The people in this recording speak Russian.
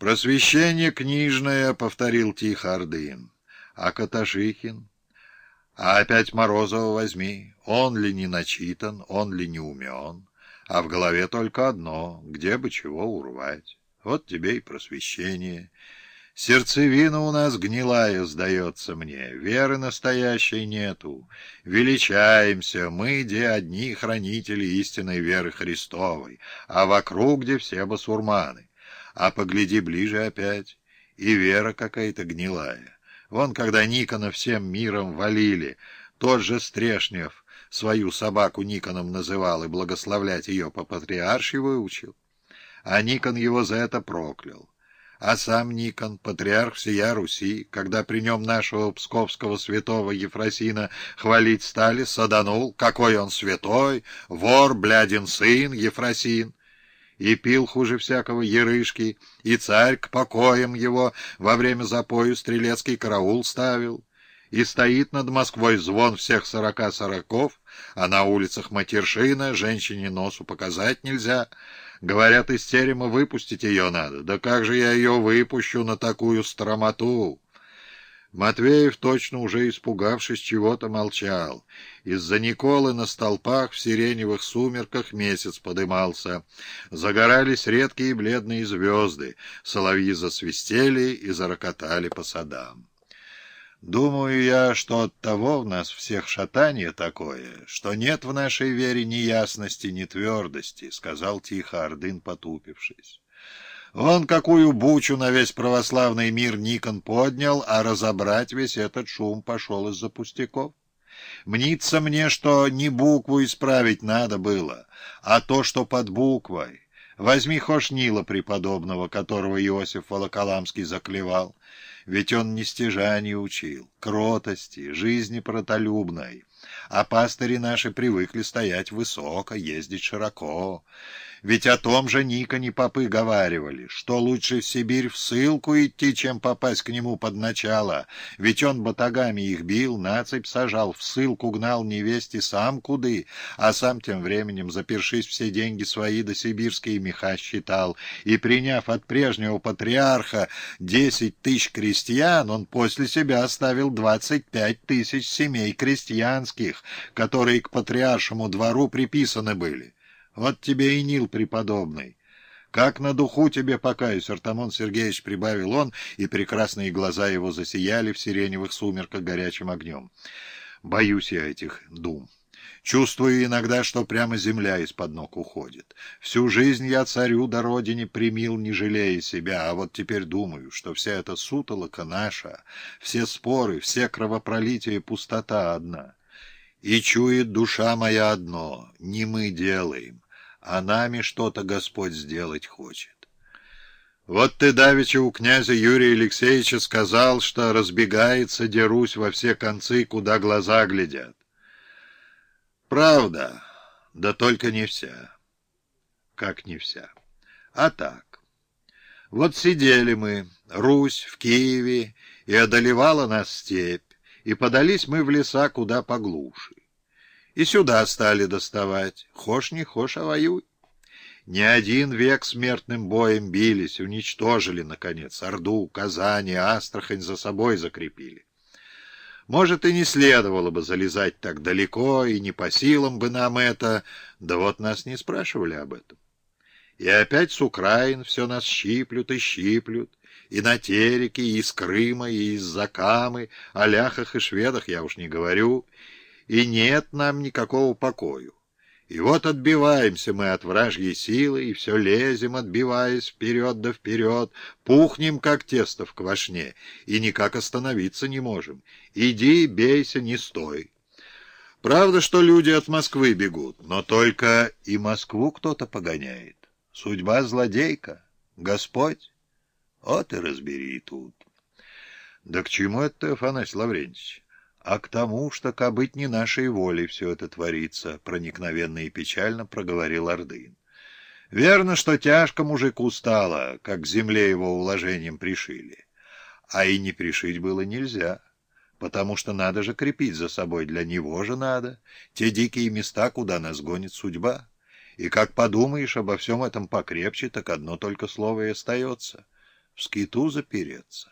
«Просвещение книжное», — повторил тихо Ордын. «А Каташихин? А опять Морозова возьми. Он ли не начитан, он ли не умен? А в голове только одно — где бы чего урвать. Вот тебе и просвещение». Сердцевина у нас гнилая, сдается мне, веры настоящей нету. Величаемся мы, где одни хранители истинной веры Христовой, а вокруг, где все басурманы. А погляди ближе опять, и вера какая-то гнилая. Вон, когда Никона всем миром валили, тот же Стрешнев свою собаку Никоном называл и благословлять ее по патриарши выучил. А Никон его за это проклял. А сам Никон, патриарх всея Руси, когда при нем нашего псковского святого Ефросина хвалить стали, саданул, какой он святой, вор, блядин сын, Ефросин и пил хуже всякого ерышки, и царь к покоям его во время запою стрелецкий караул ставил, и стоит над Москвой звон всех сорока сороков, а на улицах матершина, женщине носу показать нельзя. Говорят, из терема выпустить ее надо. Да как же я ее выпущу на такую стромоту? Матвеев, точно уже испугавшись чего-то, молчал. Из-за Николы на столпах в сиреневых сумерках месяц подымался. Загорались редкие бледные звезды, соловьи засвистели и зарокотали по садам. Думаю я, что от того в нас всех шатание такое, что нет в нашей вере ни ясности, ни твердости, — сказал тихо Ордын, потупившись. Вон какую бучу на весь православный мир Никон поднял, а разобрать весь этот шум пошел из-за пустяков. Мнится мне, что не букву исправить надо было, а то, что под буквой. Возьми хошь Нила преподобного, которого Иосиф Волоколамский заклевал. Ведь он не стяжание учил, кротости, жизни протолюбной. А пастыри наши привыкли стоять высоко, ездить широко. Ведь о том же Никоне попы говаривали, что лучше в Сибирь в ссылку идти, чем попасть к нему под начало. Ведь он батагами их бил, нацепь сажал, в ссылку гнал невесте сам куды, а сам тем временем, запершись все деньги свои до сибирские меха считал, и, приняв от прежнего патриарха десять тысяч крестьян, он после себя оставил двадцать пять тысяч семей крестьянских, которые к патриаршему двору приписаны были. Вот тебе и Нил преподобный. Как на духу тебе покаюсь, Артамон Сергеевич, прибавил он, и прекрасные глаза его засияли в сиреневых сумерках горячим огнем. Боюсь я этих дум. Чувствую иногда, что прямо земля из-под ног уходит. Всю жизнь я царю до родине примил, не жалея себя, а вот теперь думаю, что вся эта сутолока наша, все споры, все кровопролития — пустота одна. И чует душа моя одно — не мы делаем, а нами что-то Господь сделать хочет. Вот ты давеча у князя Юрия Алексеевича сказал, что разбегается дерусь во все концы, куда глаза глядят. Правда, да только не вся. Как не вся? А так. Вот сидели мы, Русь, в Киеве, и одолевала нас степь и подались мы в леса куда поглуше. И сюда стали доставать, хошь не хошь, а воюй. Не один век смертным боем бились, уничтожили, наконец, Орду, Казани, Астрахань за собой закрепили. Может, и не следовало бы залезать так далеко, и не по силам бы нам это, да вот нас не спрашивали об этом. И опять с Украин все нас щиплют и щиплют, и на Тереке, и из Крыма, и из Закамы, о ляхах и шведах я уж не говорю, и нет нам никакого покою. И вот отбиваемся мы от вражьей силы, и все лезем, отбиваясь вперед да вперед, пухнем, как тесто в квашне, и никак остановиться не можем. Иди, бейся, не стой. Правда, что люди от Москвы бегут, но только и Москву кто-то погоняет. Судьба злодейка, Господь. Вот и разбери тут. Да к чему это, Афанасий Лаврентьевич? А к тому, что кабыть не нашей волей все это творится, проникновенно и печально проговорил Ордын. Верно, что тяжко мужику стало, как к земле его уложением пришили. А и не пришить было нельзя, потому что надо же крепить за собой, для него же надо, те дикие места, куда нас гонит судьба. И как подумаешь обо всем этом покрепче, так одно только слово и остается — в скиту запереться.